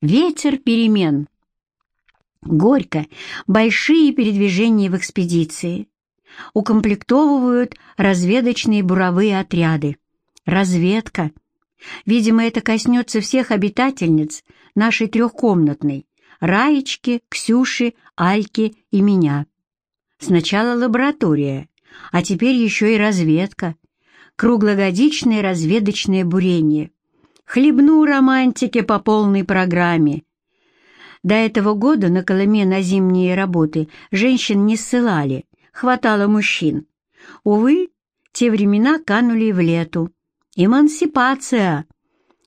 Ветер перемен. Горько. Большие передвижения в экспедиции. Укомплектовывают разведочные буровые отряды. Разведка. Видимо, это коснется всех обитательниц нашей трехкомнатной. Раечки, Ксюши, Альки и меня. Сначала лаборатория, а теперь еще и разведка. Круглогодичное разведочное бурение. Хлебну романтики по полной программе. До этого года на Колыме на зимние работы женщин не ссылали, хватало мужчин. Увы, те времена канули в лету. Эмансипация!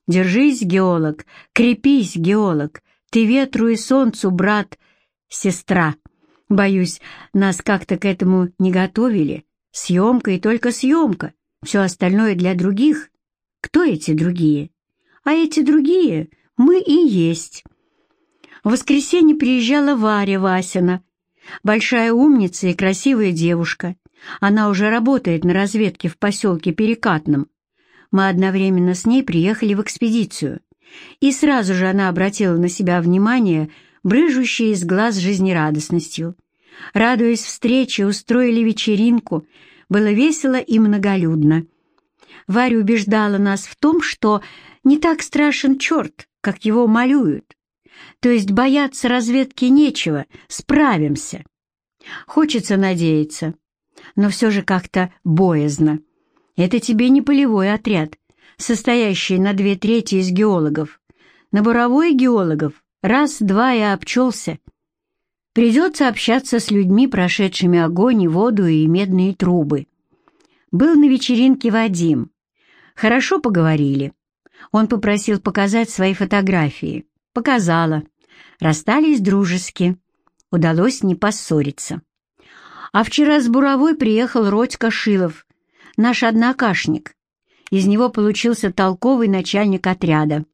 Держись, геолог, крепись, геолог, ты ветру и солнцу, брат, сестра. Боюсь, нас как-то к этому не готовили. Съемка и только съемка. Все остальное для других. Кто эти другие? А эти другие мы и есть. В воскресенье приезжала Варя Васина, большая умница и красивая девушка. Она уже работает на разведке в поселке Перекатном. Мы одновременно с ней приехали в экспедицию. И сразу же она обратила на себя внимание, брыжущее из глаз жизнерадостностью. Радуясь встрече, устроили вечеринку. Было весело и многолюдно. Варя убеждала нас в том, что не так страшен черт, как его малюют. То есть бояться разведки нечего, справимся. Хочется надеяться, но все же как-то боязно. Это тебе не полевой отряд, состоящий на две трети из геологов. На буровой геологов раз-два и обчелся. Придется общаться с людьми, прошедшими огонь и воду и медные трубы. Был на вечеринке Вадим. Хорошо поговорили. Он попросил показать свои фотографии. Показала. Расстались дружески. Удалось не поссориться. А вчера с Буровой приехал Родька Шилов, наш однокашник. Из него получился толковый начальник отряда.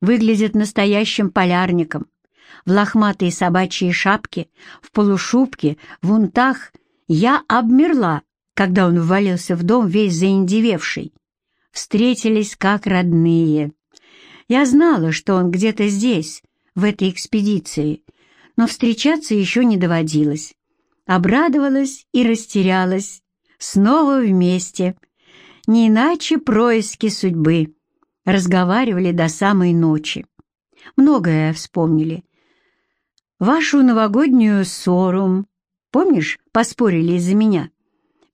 Выглядит настоящим полярником в лохматые собачьи шапки, в полушубке, в унтах, я обмерла, когда он ввалился в дом весь заиндевевший. Встретились как родные. Я знала, что он где-то здесь, в этой экспедиции, но встречаться еще не доводилось. Обрадовалась и растерялась. Снова вместе. Не иначе происки судьбы. Разговаривали до самой ночи. Многое вспомнили. Вашу новогоднюю ссору, помнишь, поспорили из-за меня?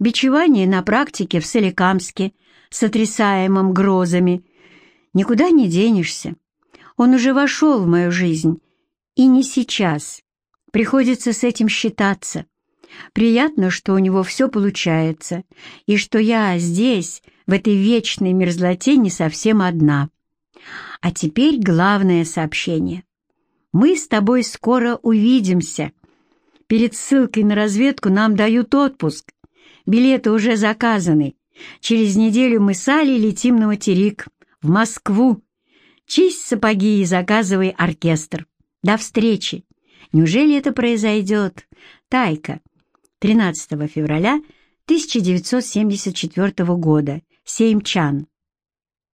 Бичевание на практике в Соликамске, сотрясаемом грозами. Никуда не денешься. Он уже вошел в мою жизнь. И не сейчас. Приходится с этим считаться. Приятно, что у него все получается, и что я здесь, в этой вечной мерзлоте, не совсем одна. А теперь главное сообщение. Мы с тобой скоро увидимся. Перед ссылкой на разведку нам дают отпуск. Билеты уже заказаны. Через неделю мы с Алей летим на материк, в Москву. Чисть сапоги и заказывай оркестр. До встречи. Неужели это произойдет? Тайка. 13 февраля 1974 года. Сеймчан.